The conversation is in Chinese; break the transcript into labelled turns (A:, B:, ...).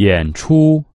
A: 演出。